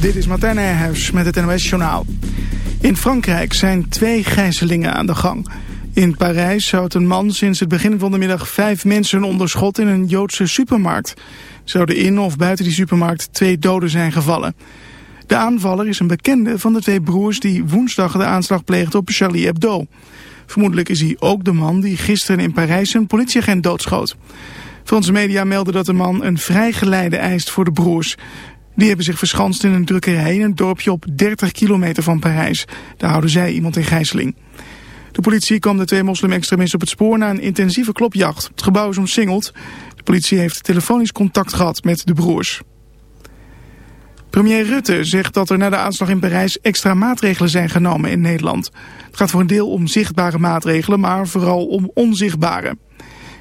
Dit is Martijn Nijhuis met het NOS Journaal. In Frankrijk zijn twee gijzelingen aan de gang. In Parijs houdt een man sinds het begin van de middag vijf mensen onder schot in een Joodse supermarkt. Zouden in of buiten die supermarkt twee doden zijn gevallen. De aanvaller is een bekende van de twee broers die woensdag de aanslag pleegden op Charlie Hebdo. Vermoedelijk is hij ook de man die gisteren in Parijs een politieagent doodschoot. Franse media melden dat de man een vrijgeleide eist voor de broers. Die hebben zich verschanst in een drukkerij in een dorpje op 30 kilometer van Parijs. Daar houden zij iemand in gijzeling. De politie kwam de twee moslim-extremisten op het spoor na een intensieve klopjacht. Het gebouw is omsingeld. De politie heeft telefonisch contact gehad met de broers. Premier Rutte zegt dat er na de aanslag in Parijs extra maatregelen zijn genomen in Nederland. Het gaat voor een deel om zichtbare maatregelen, maar vooral om onzichtbare.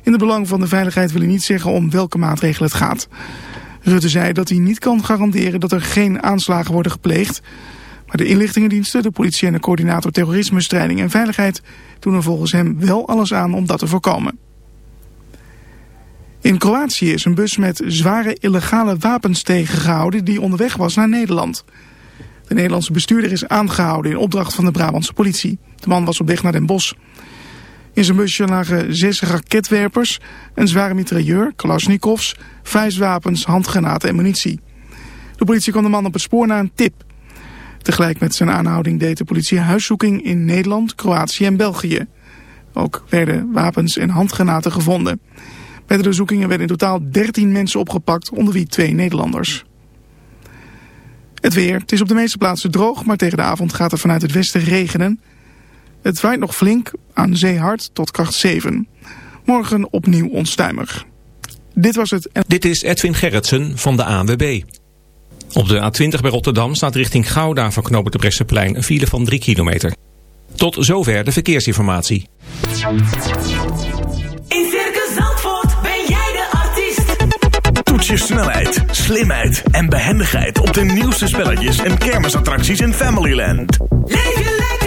In het belang van de veiligheid wil hij niet zeggen om welke maatregelen het gaat. Rutte zei dat hij niet kan garanderen dat er geen aanslagen worden gepleegd. Maar de inlichtingendiensten, de politie en de coördinator terrorismestrijding en veiligheid doen er volgens hem wel alles aan om dat te voorkomen. In Kroatië is een bus met zware illegale wapens tegengehouden die onderweg was naar Nederland. De Nederlandse bestuurder is aangehouden in opdracht van de Brabantse politie. De man was op weg naar Den Bosch. In zijn busje lagen zes raketwerpers, een zware mitrailleur, kalasjnikovs, vuistwapens, handgranaten en munitie. De politie kwam de man op het spoor na een tip. Tegelijk met zijn aanhouding deed de politie huiszoeking in Nederland, Kroatië en België. Ook werden wapens en handgranaten gevonden. Bij de doorzoekingen werden in totaal 13 mensen opgepakt, onder wie twee Nederlanders. Het weer. Het is op de meeste plaatsen droog, maar tegen de avond gaat het vanuit het westen regenen. Het waait nog flink, aan zee hard tot kracht 7. Morgen opnieuw onstuimig. Dit was het. Dit is Edwin Gerritsen van de ANWB. Op de A20 bij Rotterdam staat richting Gouda van knopen de Bresseplein een file van 3 kilometer. Tot zover de verkeersinformatie. In Circus Zandvoort ben jij de artiest. Toets je snelheid, slimheid en behendigheid op de nieuwste spelletjes en kermisattracties in Familyland. Leef je lekker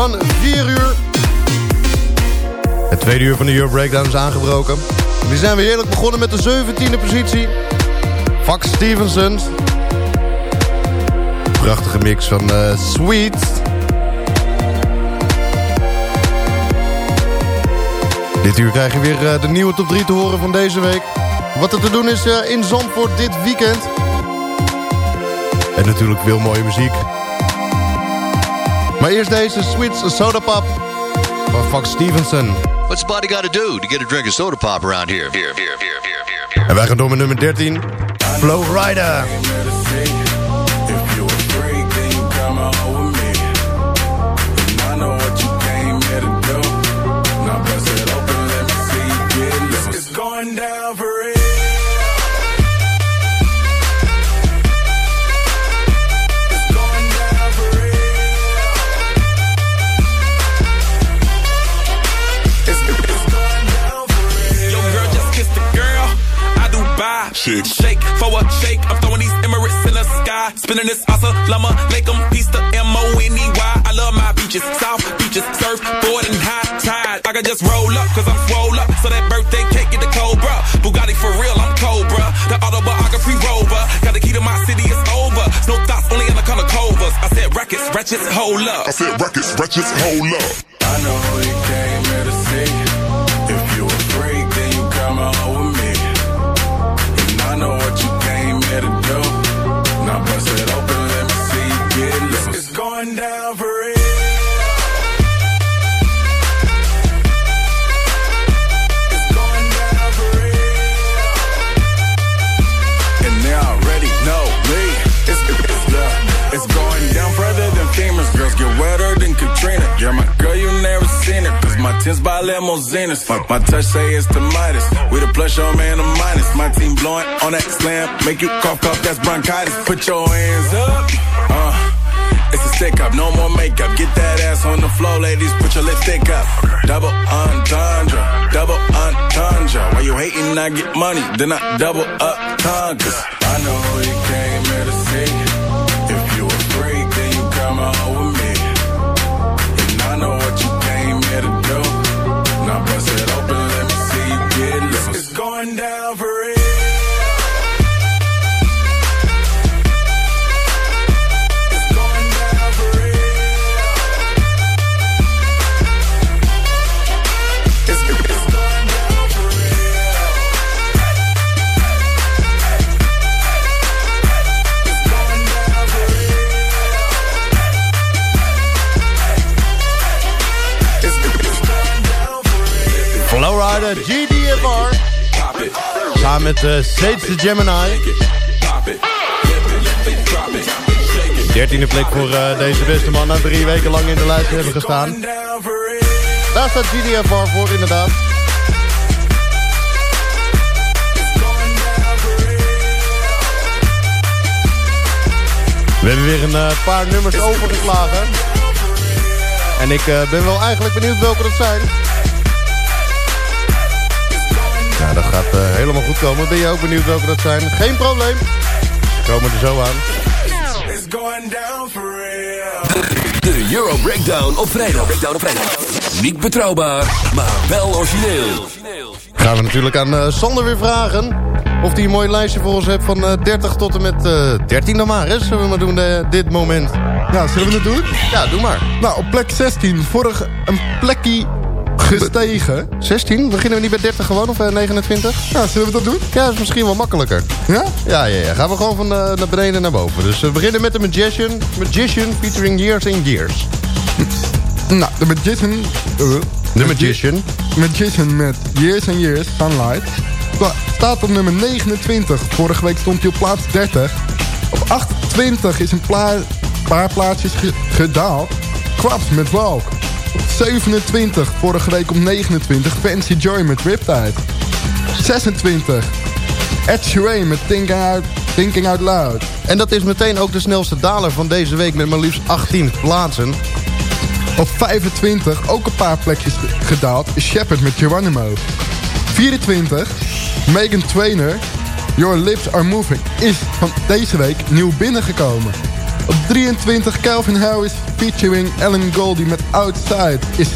Van 4 uur. Het tweede uur van de Euro Breakdown is aangebroken. We zijn weer heerlijk begonnen met de 17e positie. Fox Stevenson. Prachtige mix van eh, Sweet. Dit uur krijg je weer eh, de nieuwe top 3 te horen van deze week. Wat er te doen is eh, in Zandvoort dit weekend. En natuurlijk veel mooie muziek. Maar eerst deze Sweet Soda Pop van Fox Stevenson. What's body gotta do to get a drink of soda pop around here? Here, here, here, here, here, here. En wij gaan door met nummer 13. Flow Rider. Buy. Shake. Shake for a shake. I'm throwing these Emirates in the sky. Spinning this asa llama. Lake 'em, piece the M-O-N-E-Y. I love my beaches. South beaches. Surfboard and high tide. I can just roll up, cause I'm swole up. So that birthday cake get the Cobra. Bugatti for real, I'm Cobra. The autobiography rover. Got the key to my city, it's over. No thoughts, only in the color covers. I said rackets, ratchets, hold up. I said rackets, wretches, hold up. I know Going down for real. It's going down for real. And they already know me. It's, it's, it's going down further than famous girls get wetter than Katrina. You're my girl, you never seen it. Cause my tins by limousines. My, my touch say it's the Midas. We the plus, your man, the minus. My team blowing on that slam. Make you cough, cough, that's bronchitis. Put your hands up. Uh. Stick up, no more makeup. Get that ass on the floor, ladies. Put your lipstick up. Double entendre, double entendre. Why you hating? I get money, then I double up conquers. I know you came here to see. If you a freak, then you come on with me. And I know what you came here to do. Now bust it open, let me see you get loose. It's going down for GDFR. Samen met uh, Sage the Gemini. pop it. Drop it, shake it. Dertiende plek voor eh, deze beste man na drie weken lang in de lijst hebben gestaan. Daar staat GDFR voor inderdaad. We hebben weer een eh, paar nummers overgeslagen. En ik ben wel eigenlijk benieuwd welke dat zijn. Ja, dat gaat eh, helemaal goed komen. Ben je ook benieuwd welke dat zijn? Geen probleem. We komen er zo aan. It's going down for real. De Euro Breakdown op vrijdag. Breakdown op vrijdag. Niet betrouwbaar, maar wel origineel. Gaan we natuurlijk aan eh, Sander weer vragen... of hij een mooi lijstje voor ons heeft van eh, 30 tot en met eh 13 dan maar. Hè? Zullen we maar doen eh, dit moment. Ja, zullen we het doen? Ja, doe maar. Nou, op plek 16, vorig een plekje gestegen. 16? Beginnen we niet bij 30 gewoon of eh, 29? Ja, zullen we dat doen? Ja, dat is misschien wel makkelijker. Ja? Ja, ja, ja. Gaan we gewoon van eh, naar beneden naar boven. Dus we beginnen met de Magician. Magician featuring Years and Years. Nou, de Magician... eh, The Magician. Magician met Years and Years, Sunlight. Sta- Staat op nummer 29. Vorige week stond hij op plaats 30. Op 28 is een pla- paar plaatsjes ge- gedaald. Quaps met Walk. Op 27, vorige week op 29. Fancy Joy met Riptide. 26. Ed Sheeran met Thinking Out, Thinking Out Loud. En dat is meteen ook de snelste daler van deze week met maar liefst 18 plaatsen. Op 25, ook een paar plekjes ge- gedaald, Shepard met Geronimo. 24, Megan Trainor, Your Lips Are Moving, is van deze week nieuw binnengekomen. Op 23, Calvin Harris featuring Ellen Goldie met Outside is,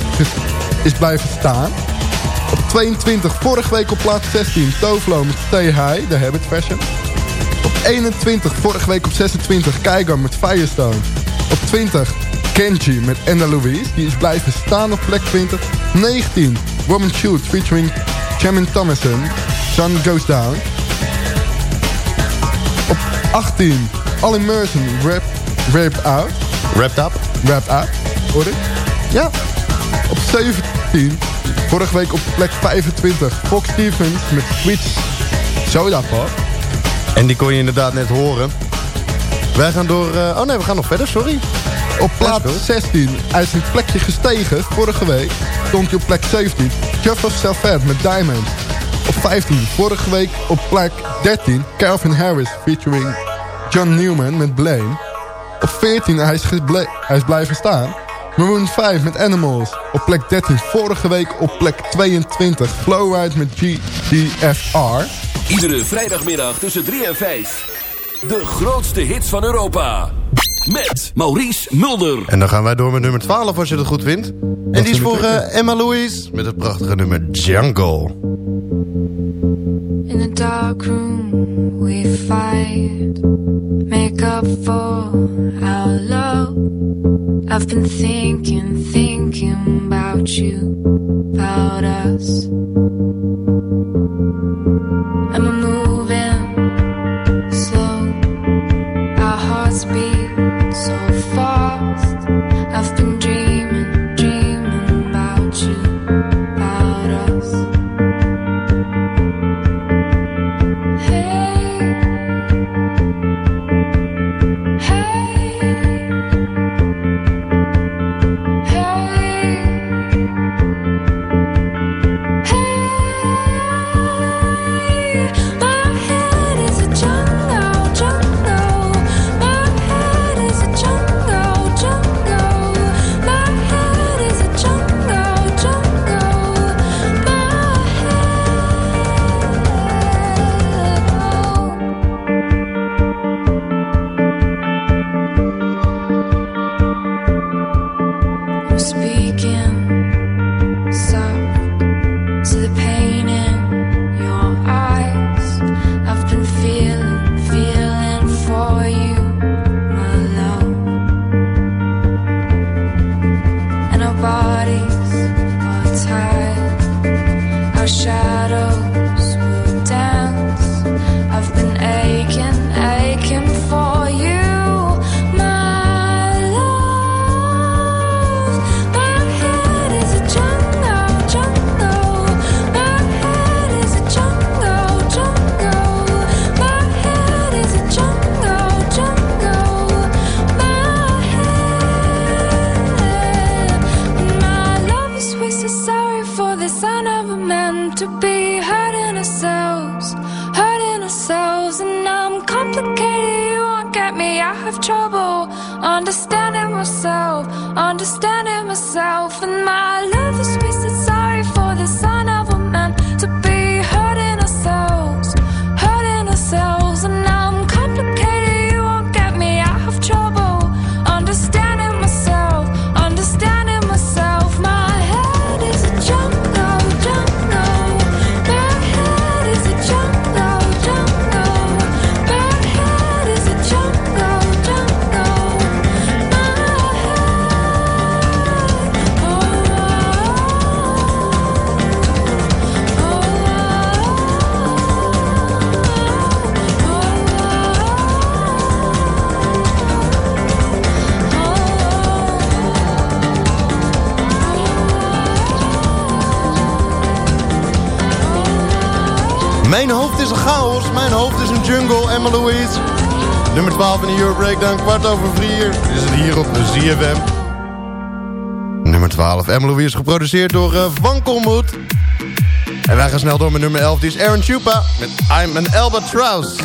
is blijven staan. Op 22, vorige week op plaats 16, Tovlo met Stay High, de Habit Fashion. Op 21, vorige week op 26, Keigo met Firestone. Op 20, Kenji met Anna Louise, die is blijven staan op plek 20. 19, Woman Shoot featuring Chamin Thomason, Sun Goes Down. Op 18, All Immersion, Rap, Raped Out. Wrapped up. Wrapped Out, hoor ik? Ja. Op 17, vorige week op plek 25, Fox Stevens met Sweet Soda Pop. En die kon je inderdaad net horen. Wij gaan door... eh, oh nee, we gaan nog verder, sorry. Op plaats goed. 16, hij is een plekje gestegen. Vorige week stond hij op plek 17. Jeff of Salvat met Diamond. Op 15, vorige week op plek 13. Calvin Harris featuring John Newman met Blame. Op 14, hij is, hij is blijven staan. Maroon 5 met Animals. Op plek 13, vorige week op plek 22. Flowride met GDFR. Iedere vrijdagmiddag tussen 3 en 5. De grootste hits van Europa. Met Maurice Mulder. En dan gaan wij door met nummer 12 als je het goed vindt. En die is voor eh, Emma Louise met het prachtige nummer Jungle. In a dark room we fight Make up for our love I've been thinking, thinking about you About us begin. Jungle, Emma Louise. Nummer 12 in de Euro Breakdown, kwart over vier. Is het hier op de ZFM. Nummer 12, Emma Louise, geproduceerd door uh, Van Kolmoed. En wij gaan snel door met nummer 11, die is Aaron Chupa met I'm an Albatross.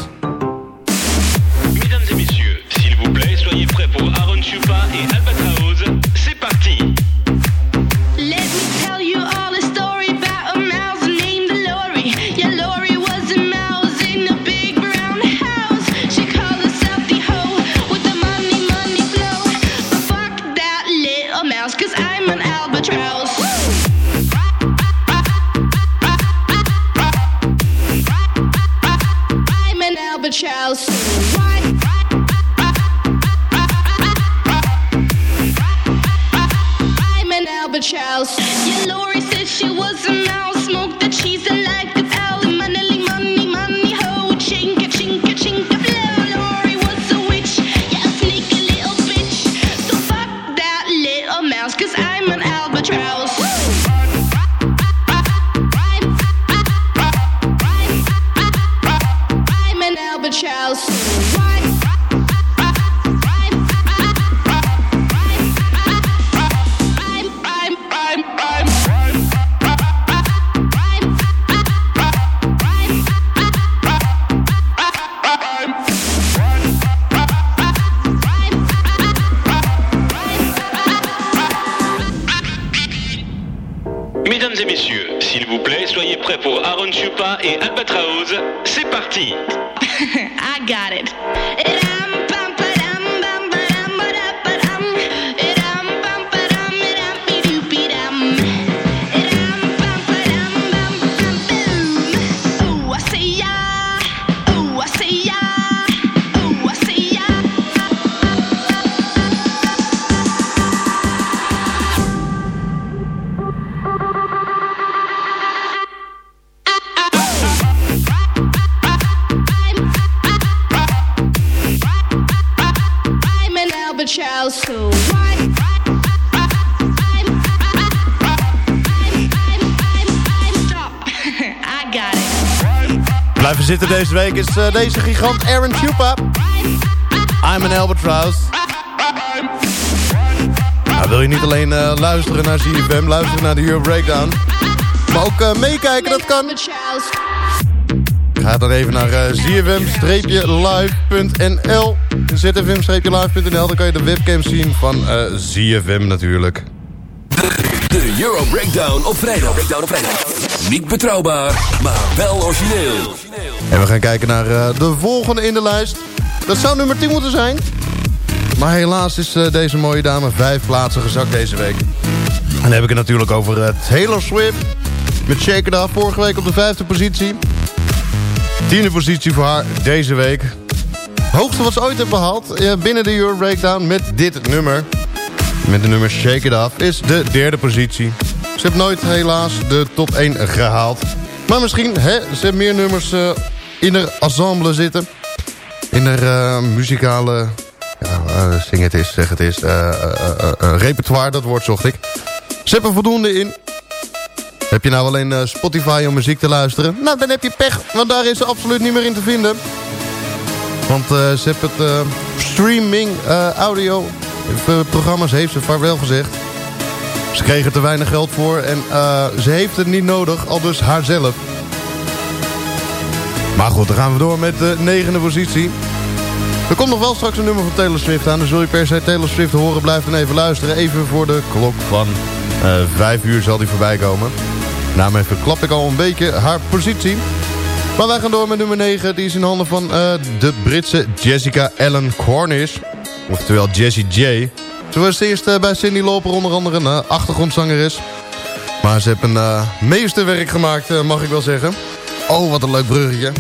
Zitten deze week is eh, deze gigant Aaron Chupa. I'm an Albatross. Nou, wil je niet alleen eh, luisteren naar ZFM, luisteren naar de Euro Breakdown. Maar ook eh, meekijken, dat kan. Ga dan even naar uh, zfm-live.nl zfm-live.nl, dan kan je de webcam zien van ZFM natuurlijk. De Euro Breakdown op vrijdag. Breakdown op vrijdag. Niet betrouwbaar, maar wel origineel. En we gaan kijken naar eh, de volgende in de lijst. Dat zou nummer 10 moeten zijn. Maar helaas is eh, deze mooie dame vijf plaatsen gezakt deze week. En dan heb ik het natuurlijk over eh, Taylor Swift. Met Shake It Off vorige week op de vijfde positie. Tiende positie voor haar deze week. Hoogste wat ze ooit heeft behaald eh, binnen de Euro Breakdown met dit nummer. Met de nummer Shake It Off is de derde positie. Ze heeft nooit helaas de top 1 gehaald. Maar misschien, hè, ze heeft meer nummers eh, in haar ensemble zitten. In haar eh, muzikale... Ja, eh, zing het is, zeg het is. repertoire, dat woord zocht ik. Ze hebben voldoende in. Heb je nou alleen Spotify om muziek te luisteren? Nou, dan heb je pech, want daar is ze absoluut niet meer in te vinden. Want ze heeft het streaming audio programma's heeft ze vaarwel gezegd. Ze kregen te weinig geld voor en eh, ze heeft het niet nodig, al dus haarzelf. Maar goed, dan gaan we door met de negende positie. Er komt nog wel straks een nummer van Taylor Swift aan. Dus wil je per se Taylor Swift horen, blijf dan even luisteren. Even voor de klok van eh 5 uur zal die voorbij komen. Daarmee verklap ik al een beetje haar positie. Maar wij gaan door met nummer 9. Die is in handen van eh, de Britse Jessica Ellen Cornish. Oftewel Jessie J. Ze was eerst eh, bij Cindy Loper onder andere een uh, achtergrondzangeres. Maar ze heeft een uh, meesterwerk gemaakt, mag ik wel zeggen. Oh, wat een leuk bruggetje.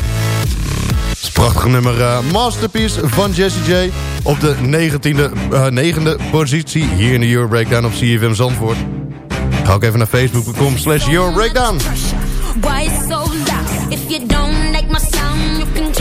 Het prachtige nummer Masterpiece van Jessie J. Op de 19e, uh, negende positie hier in de Euro Breakdown op CFM Zandvoort. Ga ook even naar facebook.com slash Euro Breakdown. Why so loud? If you don't like my you can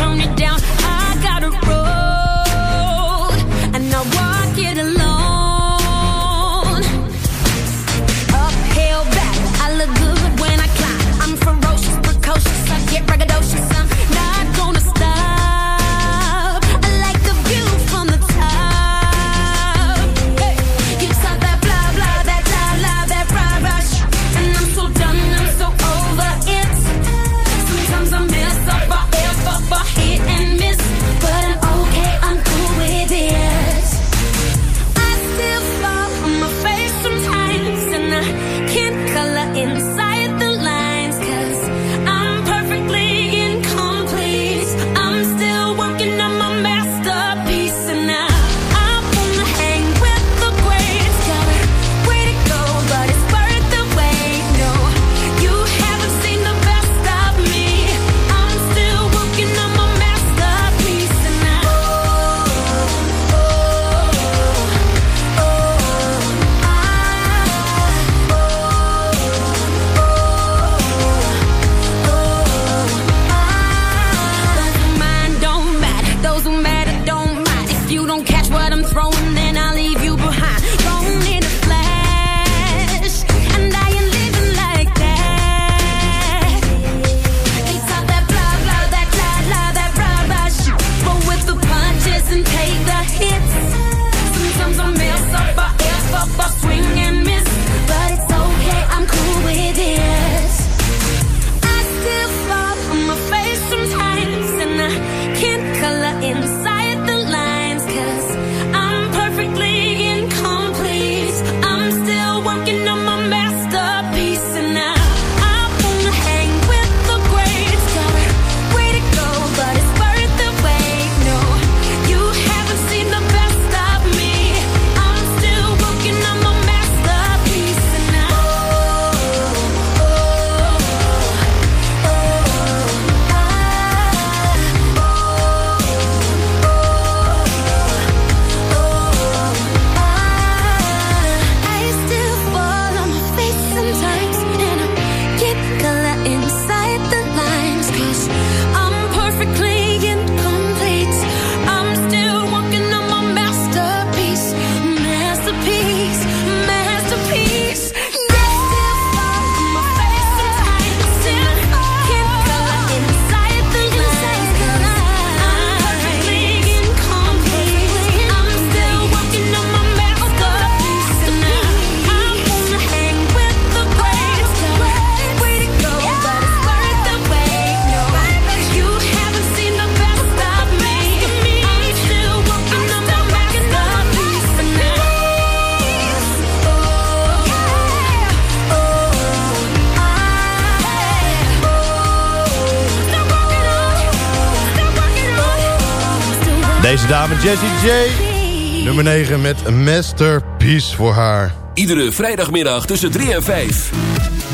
dame Jessie J. Nummer 9 met Masterpiece voor haar. Iedere vrijdagmiddag tussen 3 en 5.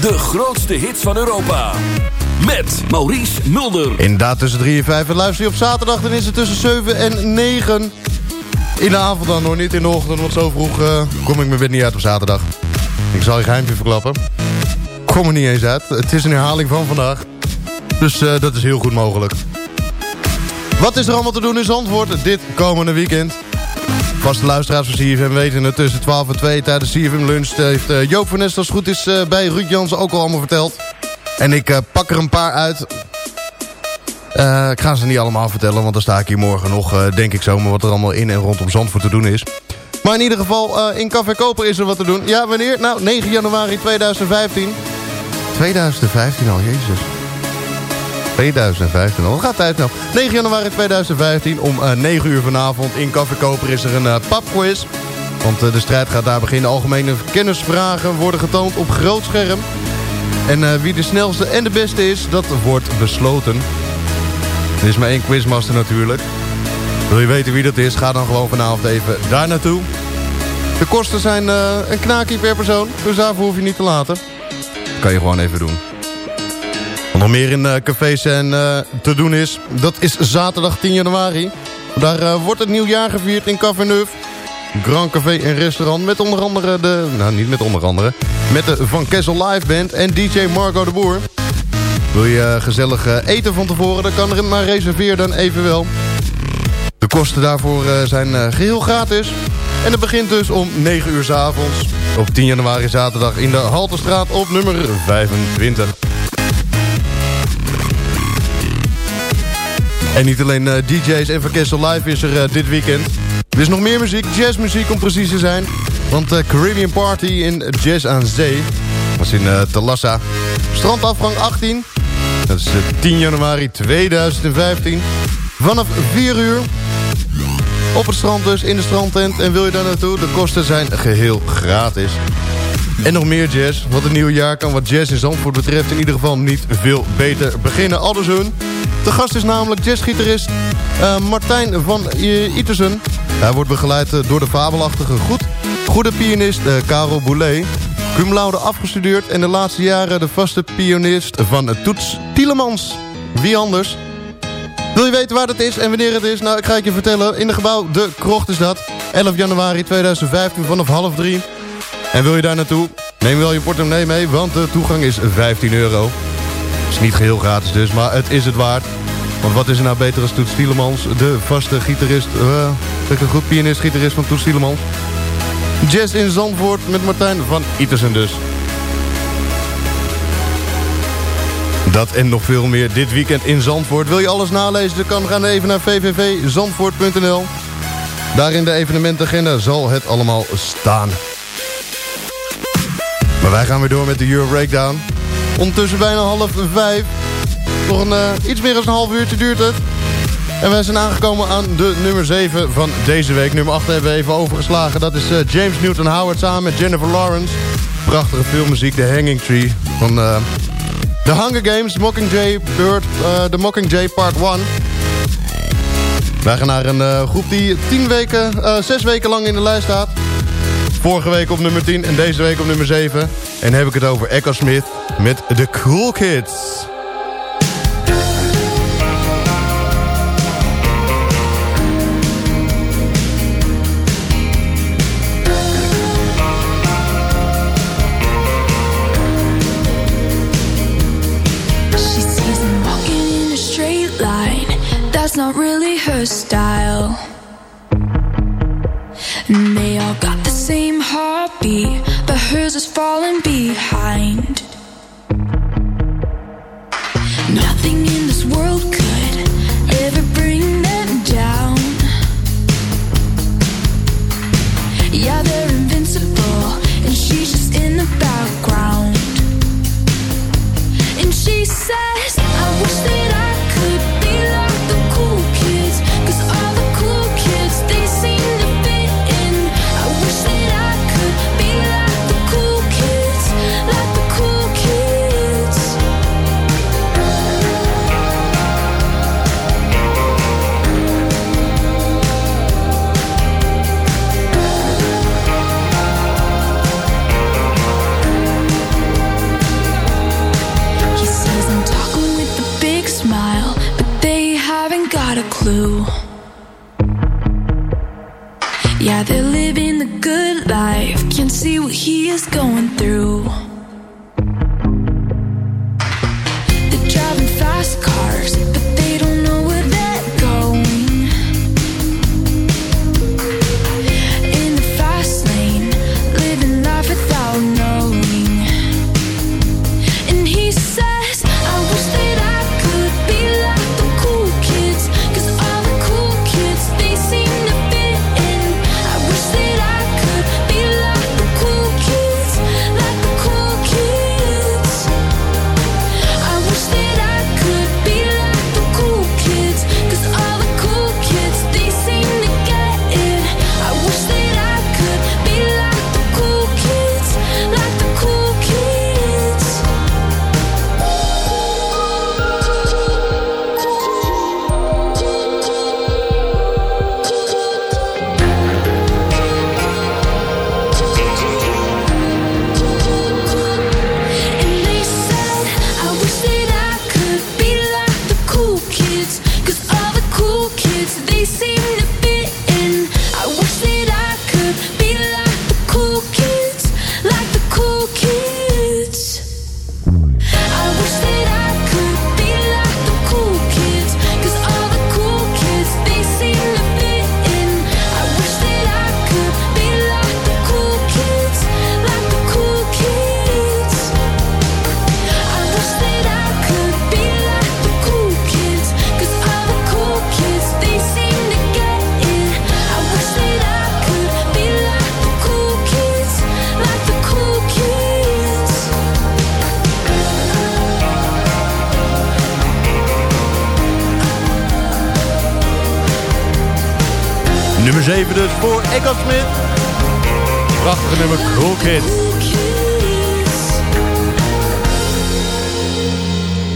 De grootste hits van Europa. Met Maurice Mulder. Inderdaad, tussen 3 en 5. En luister je op zaterdag, dan is het tussen 7 en 9. In de avond dan nog niet in de ochtend, want zo vroeg eh, kom ik mijn bed niet uit op zaterdag. Ik zal je geheimje verklappen. Kom er niet eens uit. Het is een herhaling van vandaag. Dus eh, dat is heel goed mogelijk. Wat is er allemaal te doen in Zandvoort dit komende weekend? Vaste luisteraars van CFM weten het tussen 12 en 2 tijdens CFM Lunch... heeft eh, Joop van Nest als goed is eh, bij Ruud Jansen ook al allemaal verteld. En ik eh, pak er een paar uit. Ik ga ze niet allemaal vertellen, want dan sta ik hier morgen nog... denk ik zomaar wat er allemaal in en rondom Zandvoort te doen is. Maar in ieder geval, in Café Koper is er wat te doen. Ja, wanneer? Nou, 9 januari 2015. 2015 al, jezus. 2015 al. Wat gaat tijd nou? 9 januari 2015 om eh 9 uur vanavond in Café Koper is er een eh papquiz. Want eh, de strijd gaat daar beginnen. Algemene kennisvragen worden getoond op groot scherm. En eh, wie de snelste en de beste is, dat wordt besloten. Er is maar één quizmaster natuurlijk. Wil je weten wie dat is, ga dan gewoon vanavond even daar naartoe. De kosten zijn eh, een knaakje per persoon, dus daarvoor hoef je niet te laten. kan je gewoon even doen. Wat nog meer in eh, cafés en eh, te doen is, dat is zaterdag 10 januari. Daar eh, wordt het nieuwjaar gevierd in Café Neuf. Grand Café en restaurant met onder andere de... Nou, niet met onder andere. Met de Van Kessel Live Band en DJ Marco de Boer. Wil je gezellig eten van tevoren, dan kan er maar reserveer dan evenwel. De kosten daarvoor zijn eh, geheel gratis. En het begint dus om 9 uur s avonds. Op 10 januari zaterdag in de Halterstraat op nummer 25. En niet alleen eh, DJ's en Van Live is er eh, dit weekend. Er is nog meer muziek, jazzmuziek om precies te zijn. Want de Caribbean Party in Jazz aan Zee. Is in Talassa. Strandafgang 18. Dat is eh, 10 januari 2015. Vanaf 4 uur. Op het strand dus, in de strandtent. En wil je daar naartoe? De kosten zijn geheel gratis. En nog meer jazz. Want het nieuwe jaar kan wat jazz in Zandvoort betreft in ieder geval niet veel beter beginnen. Aldus hun. De gast is namelijk jazzgitarist eh, Martijn van Itersen. Hij wordt begeleid eh, door de fabelachtige goed, goede pianist eh, Karel Boulet. Cum laude afgestudeerd en de laatste jaren de vaste pianist van Toets Tielemans. Wie anders? Wil je weten waar het is en wanneer het is? Nou, ik ga het je vertellen. In de gebouw De Krocht is dat. 11 januari 2015 vanaf half drie. En wil je daar naartoe? Neem wel je portemonnee mee, want de toegang is 15 euro. Is niet geheel gratis dus, maar het is het waard. Want wat is er nou beter als Toets Tielemans? De vaste gitarist, eh zeg ik een goed pianist, gitarist van Toets Tielemans. Jazz in Zandvoort met Martijn van Itersen dus. Dat en nog veel meer dit weekend in Zandvoort. Wil je alles nalezen? Dan kan gaan even naar www.zandvoort.nl. Daar in de evenementagenda zal het allemaal staan. Maar wij gaan weer door met de Euro Breakdown. Ondertussen bijna half vijf. Nog een, eh, iets meer dan een half uurtje duurt het. En wij zijn aangekomen aan de nummer 7 van deze week. Nummer 8 hebben we even overgeslagen. Dat is eh, James Newton Howard samen met Jennifer Lawrence. Prachtige filmmuziek, The Hanging Tree. Van eh The Hunger Games, Mockingjay Bird, The Mockingjay Part 1. Wij gaan naar een groep die 10 weken, 6 weken lang in de lijst staat. Vorige week op nummer 10 en deze week op nummer 7. En heb ik het over Echo Smith met The Cool Kids. In a straight line. That's not really her style. be high. Is going Nummer 7 dus voor Echo Smith. Prachtige nummer Cool Kids.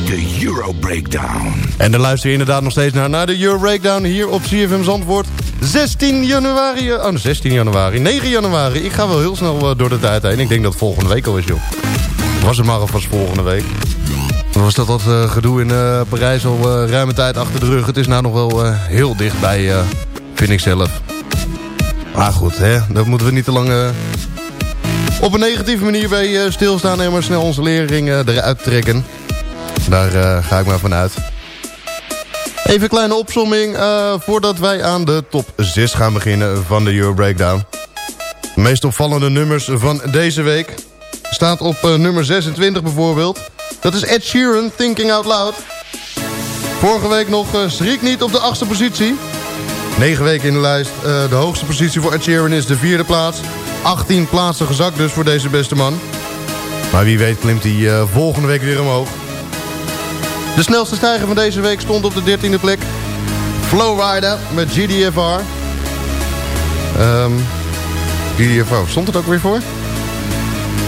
De Euro Breakdown. En dan luister je inderdaad nog steeds naar, naar de Euro Breakdown hier op CFM Zandvoort. 16 januari, oh 16 januari, 9 januari. Ik ga wel heel snel eh, door de tijd heen. Ik denk dat het volgende week al is, joh. Was het maar alvast volgende week. Was dat dat eh, gedoe in eh, Parijs al eh, ruime tijd achter de rug. Het is nou nog wel eh, heel dichtbij, eh, vind ik zelf. Maar goed, hè, dat moeten we niet te lang eh, op een negatieve manier bij eh, stilstaan... en maar snel onze lering eh, eruit trekken. Daar eh, ga ik maar vanuit. Even een kleine opsomming eh, voordat wij aan de top 6 gaan beginnen van de Euro Breakdown. De meest opvallende nummers van deze week staat op nummer 26 bijvoorbeeld. Dat is Ed Sheeran, Thinking Out Loud. Vorige week nog schrik niet op de achtste positie. 9 weken in de lijst. Eh, de hoogste positie voor Ed Sheeran is de vierde plaats. 18 plaatsen gezakt dus voor deze beste man. Maar wie weet klimt hij eh, volgende week weer omhoog. De snelste stijger van deze week stond op de 13e plek. Flowrider met GDFR. Ehm GDFR, stond het ook weer voor?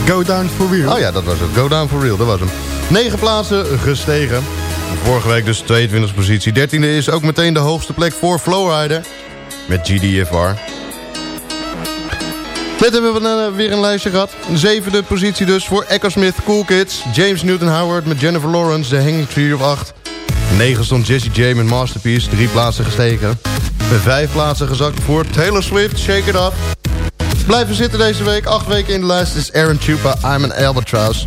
Go Down for Real. Oh ja, dat was het. Go Down for Real, dat was hem. 9 plaatsen gestegen. Vorige week dus 22e positie. 13e is ook meteen de hoogste plek voor Flowrider. Met GDFR. Net hebben we eh, weer een lijstje gehad. De zevende positie dus voor Echo Smith, Cool Kids. James Newton Howard met Jennifer Lawrence, de Hanging Tree of 8. 9 stond Jesse J met Masterpiece, drie plaatsen gestegen. Met vijf plaatsen gezakt voor Taylor Swift, Shake It Up. Blijven zitten deze week, acht weken in de lijst is Aaron Chupa, I'm an Albatross.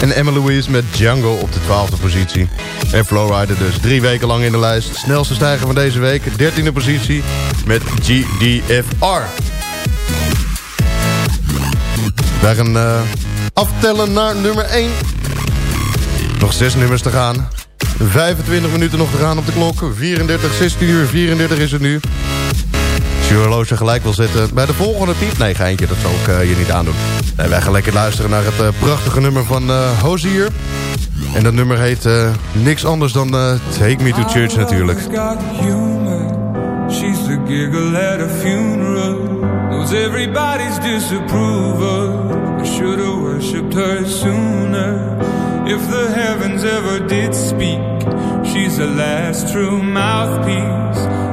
En Emma Louise met Django op de twaalfde positie. En Flowrider dus drie weken lang in de lijst. Snelste stijger van deze week, dertiende positie met GDFR. Wij gaan eh, aftellen naar nummer 1. Nog zes nummers te gaan. 25 minuten nog te gaan op de klok. 34, 16 uur, 34 is het nu. Je horloge gelijk wil zetten bij de volgende piep. Nee, geintje, dat zal ik eh, je niet aandoen. Nee, wij gaan lekker luisteren naar het eh, prachtige nummer van eh Hozier. En dat nummer heet niks anders dan Take Me To Church natuurlijk. She's the giggle at a funeral. Knows everybody's disapproval. I should have worshipped her sooner. If the heavens ever did speak, she's the last true mouthpiece.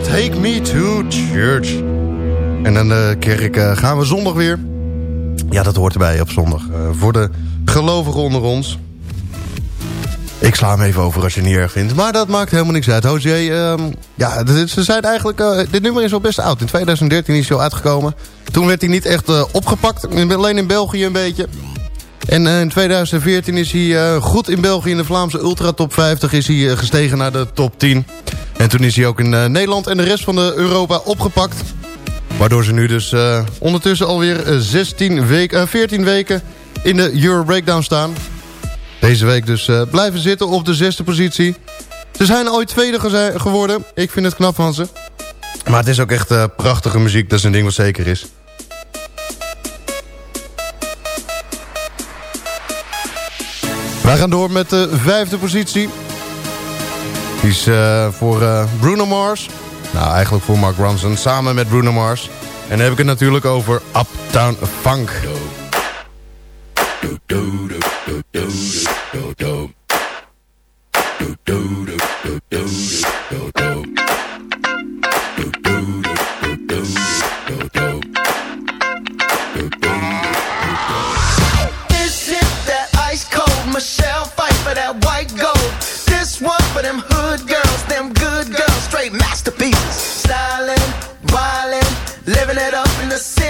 Take Me to Church. En dan de kerk eh, gaan we zondag weer. Ja, dat hoort erbij op zondag. Eh, voor de gelovigen onder ons. Ik sla hem even over als je het niet erg vindt. Maar dat maakt helemaal niks uit. Hozier, ehm, ja, ze zijn eigenlijk, eh, dit nummer is al best oud. In 2013 is hij al uitgekomen. Toen werd hij niet echt eh, opgepakt. Alleen in België een beetje. En eh, in 2014 is hij eh, goed in België in de Vlaamse Ultra Top 50 is hij eh, gestegen naar de top 10. En toen is hij ook in eh, Nederland en de rest van de Europa opgepakt. Waardoor ze nu dus eh, ondertussen alweer eh, 16 weken, eh, 14 weken in de Euro Breakdown staan. Deze week dus eh, blijven zitten op de zesde positie. Ze zijn ooit tweede geworden. Ik vind het knap van ze. Maar het is ook echt eh, prachtige muziek. Dat is een ding wat zeker is. Wij gaan door met de vijfde positie. Is eh, voor eh, Bruno Mars. Nou, eigenlijk voor Mark Ronson. Samen met Bruno Mars. En dan heb ik het natuurlijk over Uptown Funk. This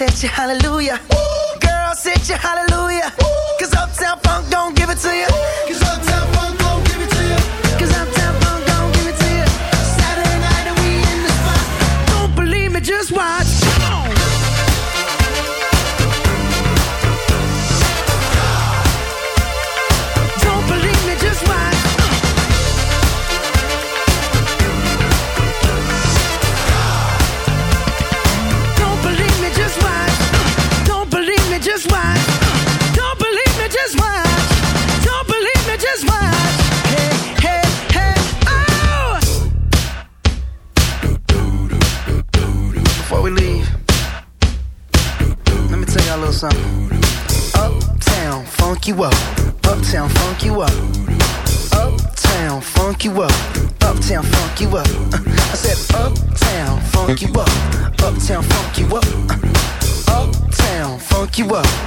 Girls hit you, hallelujah. Girls hit you, hallelujah. Cause Uptown Funk don't give it to you. Funk you up. Uptown, funk you up. Uptown, funk you up.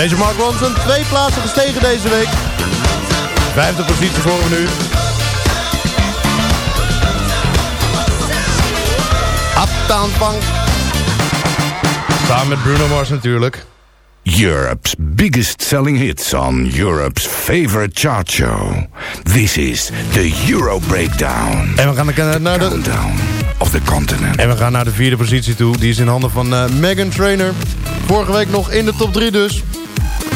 Deze Mark Ronson, twee plaatsen gestegen deze week. Vijfde positie voor we nu. Uptown Funk. Samen met Bruno Mars natuurlijk. Europe's biggest selling hits on Europe's favorite chart show. This is the Euro Breakdown. En we gaan naar- naar de... Countdown of the continent. En we gaan naar de vierde positie toe. Die is in handen van eh, Megan Trainer. Vorige week nog in de top 3 dus.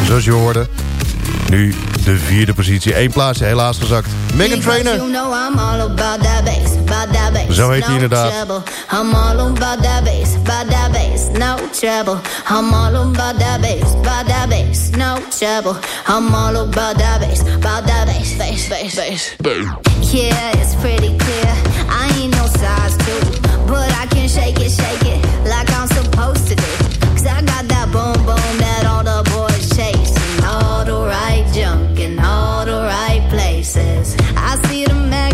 Zoals je hoorde. Nu de vierde positie. Eén plaatsje helaas gezakt. Megan Trainer. Zo heet hij inderdaad. I'm all about that bass, about that bass, no trouble. I'm all about that bass, about that bass, no trouble. I'm all about that bass, about that bass, bass, bass, bass. Yeah, it's pretty clear. I ain't no size two, but I can shake it, shake it like I'm supposed to do. Cause I got that boom boom I see the magic.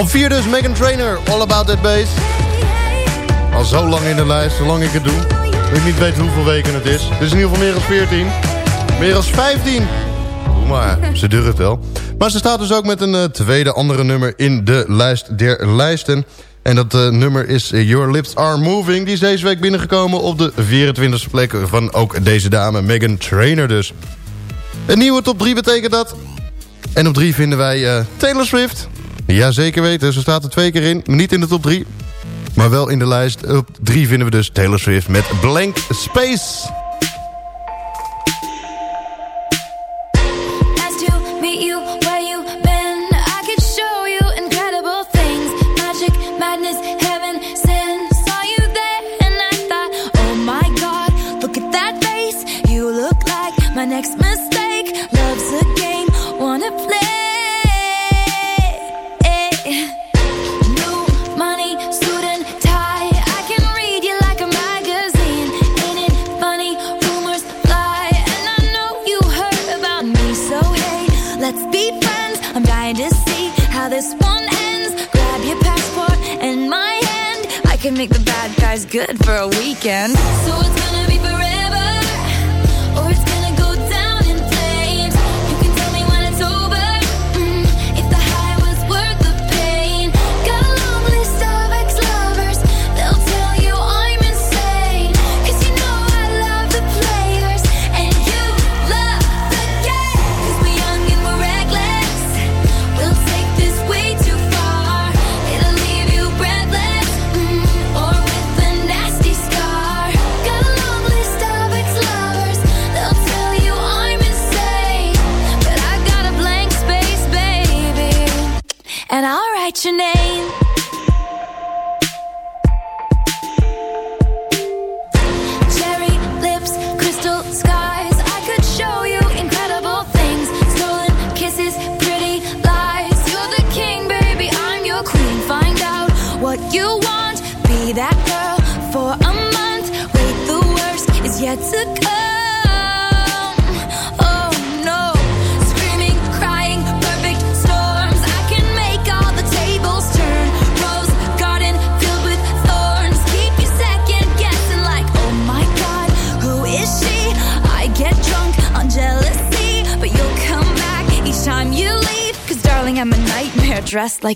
Op vier dus Megan Trainer, All About That Bass. Al zo lang in de lijst, zolang ik het doe. Ik niet weet hoeveel weken het is. Het is in ieder geval meer dan 14. Meer dan 15. Doe maar, ze durft wel. Maar ze staat dus ook met een eh, tweede andere nummer in de lijst der lijsten. En dat eh, nummer is eh, Your Lips Are Moving. Die is deze week binnengekomen op de 24e plek van ook deze dame, Megan Trainer dus. Een nieuwe top 3 betekent dat. En op 3 vinden wij Taylor Swift. Ja, zeker weten. Ze staat er twee keer in. Niet in de top 3, maar wel in de lijst. Op 3 vinden we dus Taylor Swift met Blank Space. good for a weekend. So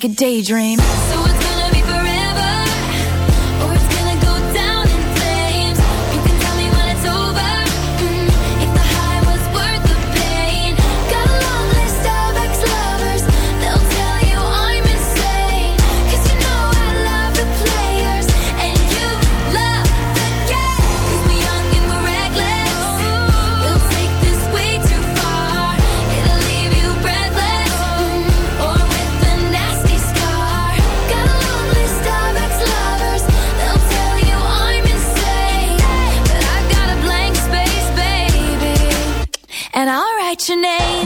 a daydream.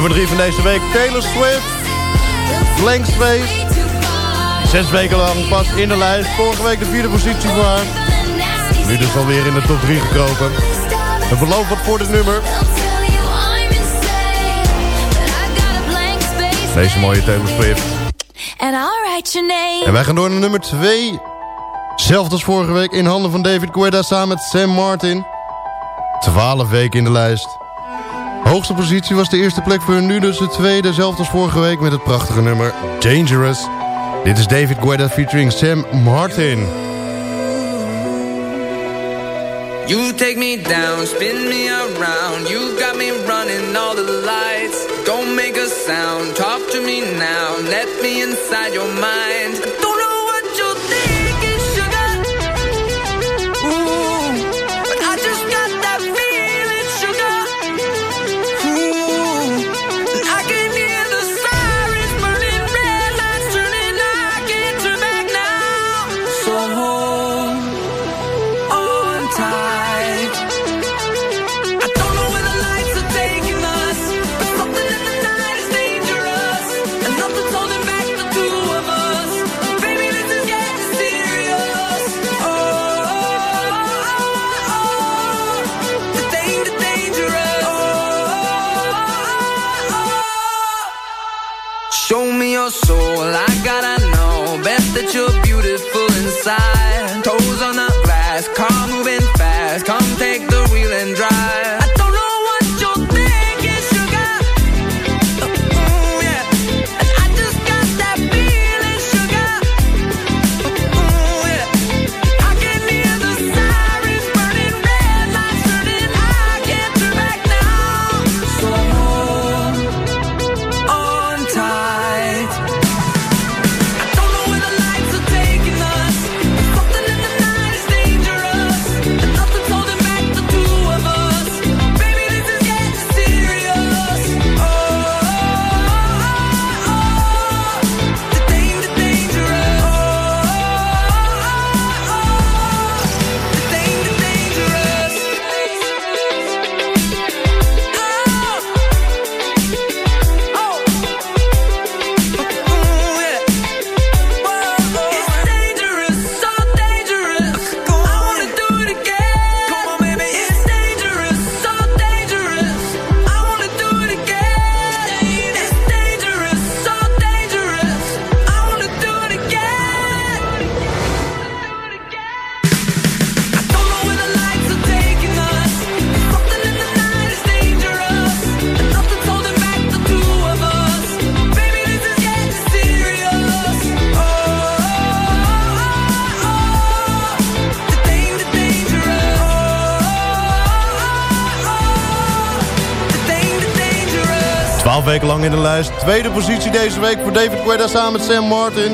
Nummer 3 van deze week, Taylor Swift. Blank Space. Zes weken lang pas in de lijst. Vorige week de vierde positie voor haar. Nu dus alweer in de top 3 gekropen. Het belooft wat voor dit nummer. Deze mooie Taylor Swift. En wij gaan door naar nummer 2. Zelfde als vorige week in handen van David Guetta samen met Sam Martin. 12 weken in de lijst. Hoogste positie was de eerste plek voor nu dus de tweede. Zelfde als vorige week met het prachtige nummer Dangerous. Dit is David Guetta featuring Sam Martin. You take me down, spin me around. You got me running all the lights. Don't make a sound, talk to me now. Let me inside your mind. Weken lang in de lijst. Tweede positie deze week voor David Guetta samen met Sam Martin.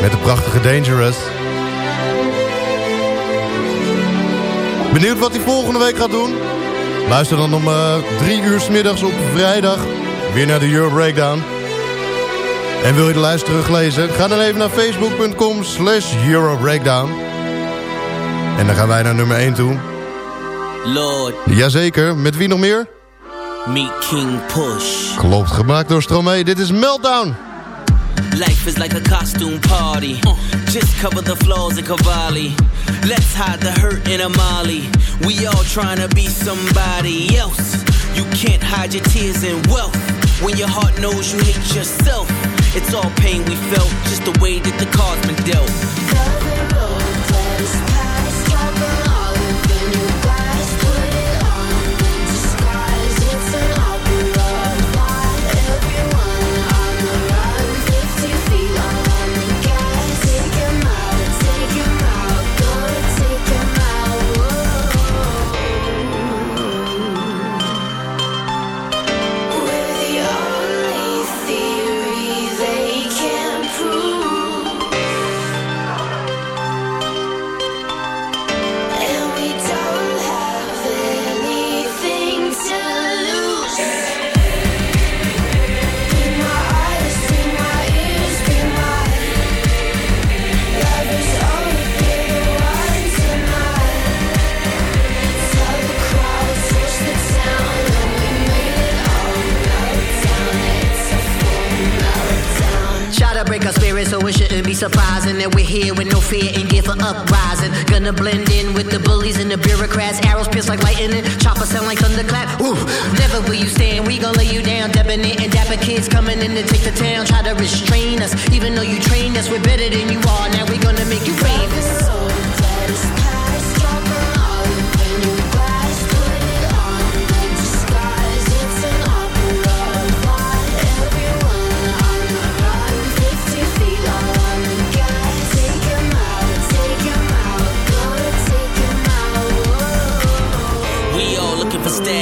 Met de prachtige Dangerous. Benieuwd wat hij volgende week gaat doen? Luister dan om eh, drie uur 's middags op vrijdag weer naar de Euro Breakdown. En wil je de lijst teruglezen? Ga dan even naar facebook.com slash Euro Breakdown. En dan gaan wij naar nummer 1 toe. Lord, Jazeker, met wie nog meer? Meet King Push. Klopt, gemaakt door Stromae. Dit is Meltdown. Life is like a costume party. Uh, just cover the flaws in Cavalli. Let's hide the hurt in Amali. We all trying to be somebody else. You can't hide your tears in wealth. When your heart knows you hate yourself. It's all pain we felt, just the way that the cards been dealt. It shouldn't be surprising that we're here with no fear and gear for uprising. Gonna blend in with the bullies and the bureaucrats. Arrows pierce like lightning, choppers sound like thunderclap. Ooh, never will you stand. We gon' lay you down, debonair and dapper kids coming in to take the town. Try to restrain us, even though you trained us. We're better than you are. Now we gonna make you famous.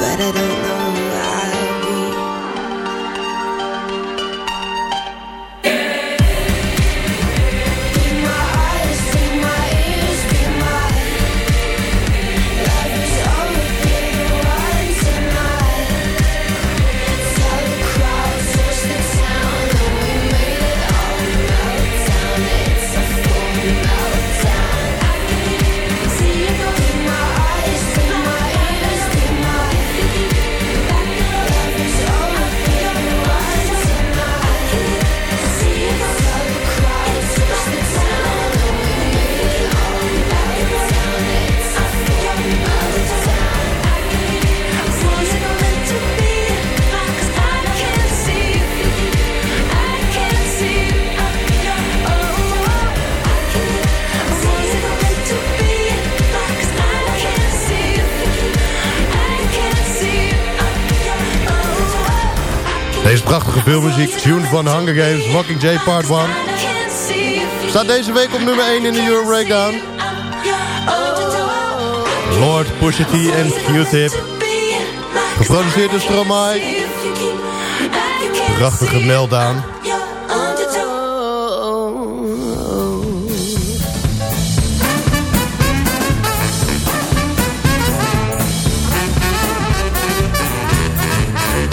But I don't know filmmuziek, tune van Hunger Games, Mockingjay Part 1. Staat deze week op nummer 1 in de Euro Breakdown. Lord, Pusha T en Q-Tip. Geproduceerd door Stromae. Prachtige meltdown.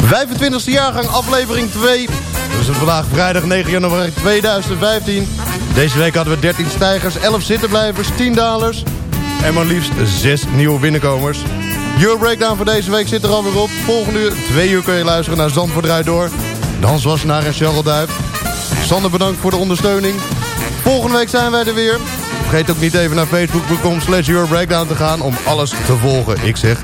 ...25e jaargang, aflevering 2. Dat is vandaag vrijdag 9 januari 2015. Deze week hadden we 13 stijgers, 11 zittenblijvers, 10 dalers... ...en maar liefst 6 nieuwe binnenkomers. Euro Breakdown voor deze week zit er alweer op. Volgende uur, 2 uur kun je luisteren naar Zandvoort Draait Door. Dans Wassenaar en Charles Duif. Sander bedankt voor de ondersteuning. Volgende week zijn wij er weer. Vergeet ook niet even naar facebook.com slash Euro Breakdown te gaan... ...om alles te volgen. Ik zeg